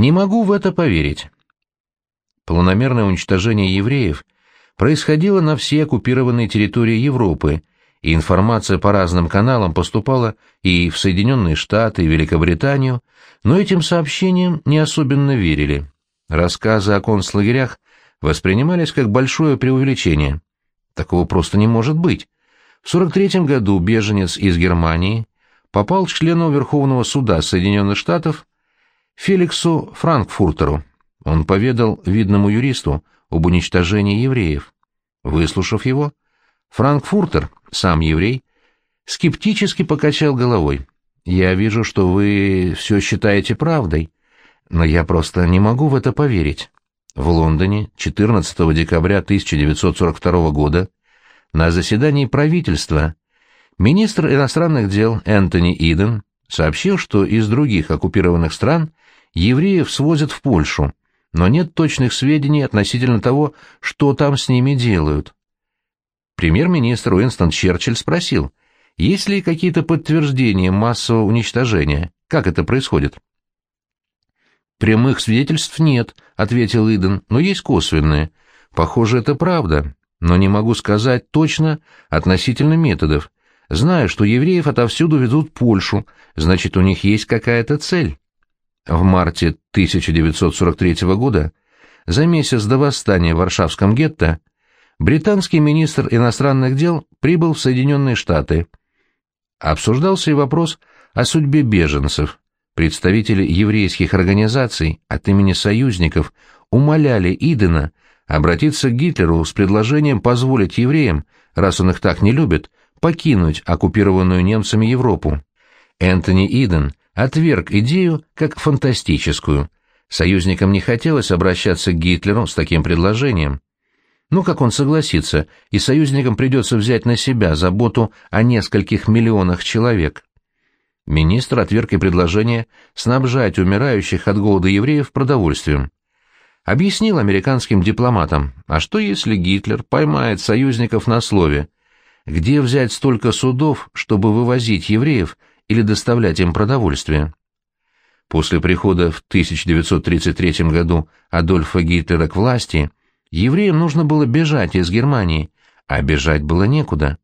Не могу в это поверить. Планомерное уничтожение евреев происходило на всей оккупированной территории Европы, и информация по разным каналам поступала и в Соединенные Штаты, и Великобританию, но этим сообщениям не особенно верили. Рассказы о концлагерях воспринимались как большое преувеличение. Такого просто не может быть. В 43 году беженец из Германии попал к члену Верховного суда Соединенных Штатов Феликсу Франкфуртеру. Он поведал видному юристу об уничтожении евреев. Выслушав его, Франкфуртер, сам еврей, скептически покачал головой. «Я вижу, что вы все считаете правдой, но я просто не могу в это поверить». В Лондоне 14 декабря 1942 года на заседании правительства министр иностранных дел Энтони Иден сообщил, что из других оккупированных стран евреев свозят в Польшу, но нет точных сведений относительно того, что там с ними делают. Премьер-министр Уинстон Черчилль спросил, есть ли какие-то подтверждения массового уничтожения, как это происходит. «Прямых свидетельств нет», — ответил Иден, — «но есть косвенные. Похоже, это правда, но не могу сказать точно относительно методов. Знаю, что евреев отовсюду ведут Польшу, значит, у них есть какая-то цель». В марте 1943 года, за месяц до восстания в Варшавском гетто, британский министр иностранных дел прибыл в Соединенные Штаты. Обсуждался и вопрос о судьбе беженцев. Представители еврейских организаций от имени союзников умоляли Идена обратиться к Гитлеру с предложением позволить евреям, раз он их так не любит, покинуть оккупированную немцами Европу. Энтони Иден отверг идею как фантастическую. Союзникам не хотелось обращаться к Гитлеру с таким предложением. Ну как он согласится, и союзникам придется взять на себя заботу о нескольких миллионах человек. Министр отверг и предложение снабжать умирающих от голода евреев продовольствием. Объяснил американским дипломатам, а что если Гитлер поймает союзников на слове? Где взять столько судов, чтобы вывозить евреев или доставлять им продовольствие? После прихода в 1933 году Адольфа Гитлера к власти, евреям нужно было бежать из Германии, а бежать было некуда.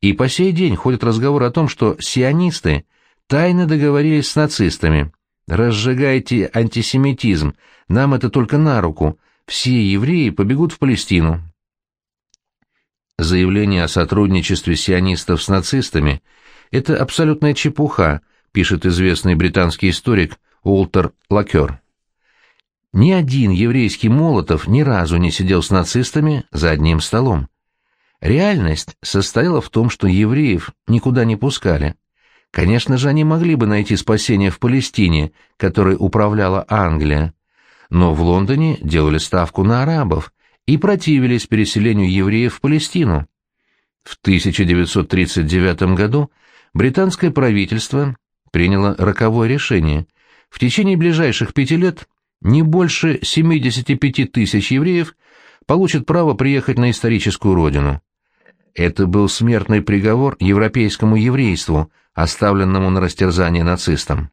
И по сей день ходит разговор о том, что сионисты тайно договорились с нацистами. «Разжигайте антисемитизм, нам это только на руку, все евреи побегут в Палестину». Заявление о сотрудничестве сионистов с нацистами – это абсолютная чепуха, пишет известный британский историк Уолтер Лакер. Ни один еврейский Молотов ни разу не сидел с нацистами за одним столом. Реальность состояла в том, что евреев никуда не пускали. Конечно же, они могли бы найти спасение в Палестине, которой управляла Англия. Но в Лондоне делали ставку на арабов и противились переселению евреев в Палестину. В 1939 году британское правительство приняло роковое решение. В течение ближайших пяти лет не больше 75 тысяч евреев получат право приехать на историческую родину. Это был смертный приговор европейскому еврейству – оставленному на растерзание нацистам.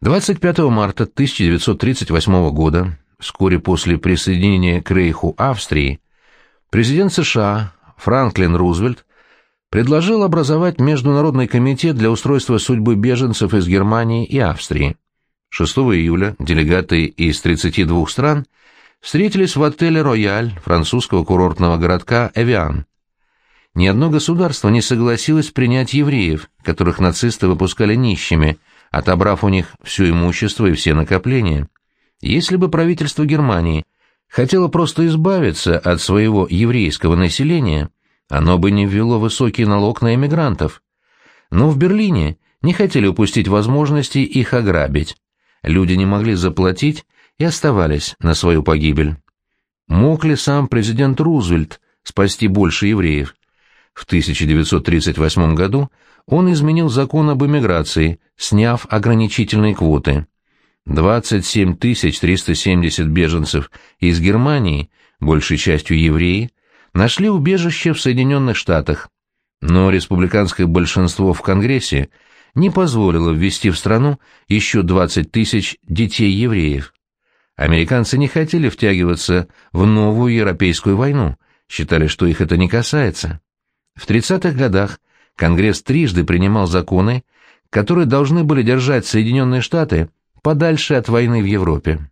25 марта 1938 года, вскоре после присоединения к Рейху Австрии, президент США Франклин Рузвельт предложил образовать Международный комитет для устройства судьбы беженцев из Германии и Австрии. 6 июля делегаты из 32 стран встретились в отеле «Рояль» французского курортного городка Эвиан. Ни одно государство не согласилось принять евреев, которых нацисты выпускали нищими, отобрав у них все имущество и все накопления. Если бы правительство Германии хотело просто избавиться от своего еврейского населения, оно бы не ввело высокий налог на эмигрантов. Но в Берлине не хотели упустить возможности их ограбить. Люди не могли заплатить и оставались на свою погибель. Мог ли сам президент Рузвельт спасти больше евреев? В 1938 году он изменил закон об эмиграции, сняв ограничительные квоты. 27 370 беженцев из Германии, большей частью евреи, нашли убежище в Соединенных Штатах, но республиканское большинство в Конгрессе не позволила ввести в страну еще 20 тысяч детей-евреев. Американцы не хотели втягиваться в новую европейскую войну, считали, что их это не касается. В 30-х годах Конгресс трижды принимал законы, которые должны были держать Соединенные Штаты подальше от войны в Европе.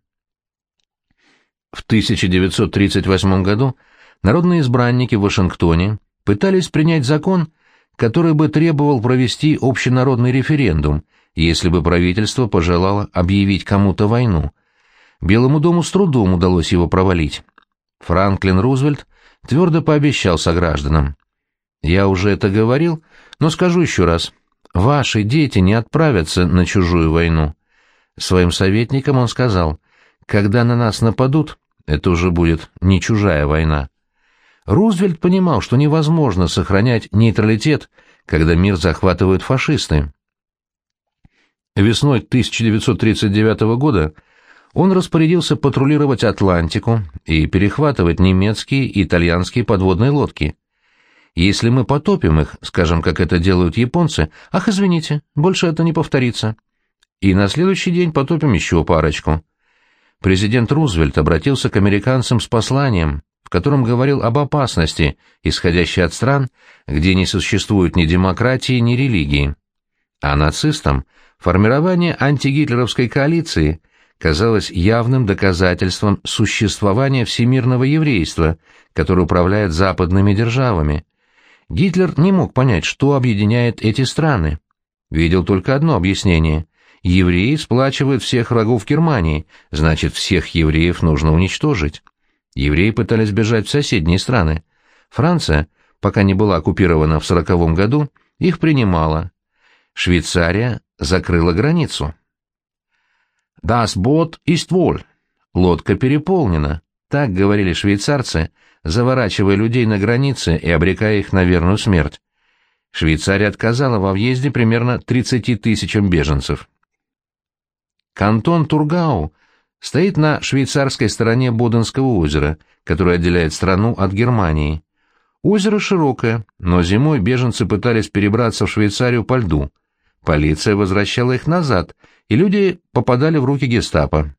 В 1938 году народные избранники в Вашингтоне пытались принять закон, который бы требовал провести общенародный референдум, если бы правительство пожелало объявить кому-то войну. Белому дому с трудом удалось его провалить. Франклин Рузвельт твердо пообещал согражданам. «Я уже это говорил, но скажу еще раз. Ваши дети не отправятся на чужую войну». Своим советникам он сказал, «Когда на нас нападут, это уже будет не чужая война». Рузвельт понимал, что невозможно сохранять нейтралитет, когда мир захватывают фашисты. Весной 1939 года он распорядился патрулировать Атлантику и перехватывать немецкие и итальянские подводные лодки. Если мы потопим их, скажем, как это делают японцы, ах, извините, больше это не повторится. И на следующий день потопим еще парочку. Президент Рузвельт обратился к американцам с посланием, в котором говорил об опасности, исходящей от стран, где не существует ни демократии, ни религии. А нацистам формирование антигитлеровской коалиции казалось явным доказательством существования всемирного еврейства, которое управляет западными державами, Гитлер не мог понять, что объединяет эти страны. Видел только одно объяснение. Евреи сплачивают всех врагов Германии, значит, всех евреев нужно уничтожить. Евреи пытались бежать в соседние страны. Франция, пока не была оккупирована в сороковом году, их принимала. Швейцария закрыла границу. «Das Boot ist wohl» — лодка переполнена, так говорили швейцарцы, заворачивая людей на границе и обрекая их на верную смерть. Швейцария отказала во въезде примерно 30 тысячам беженцев. Кантон Тургау стоит на швейцарской стороне Боденского озера, которое отделяет страну от Германии. Озеро широкое, но зимой беженцы пытались перебраться в Швейцарию по льду. Полиция возвращала их назад, и люди попадали в руки гестапо.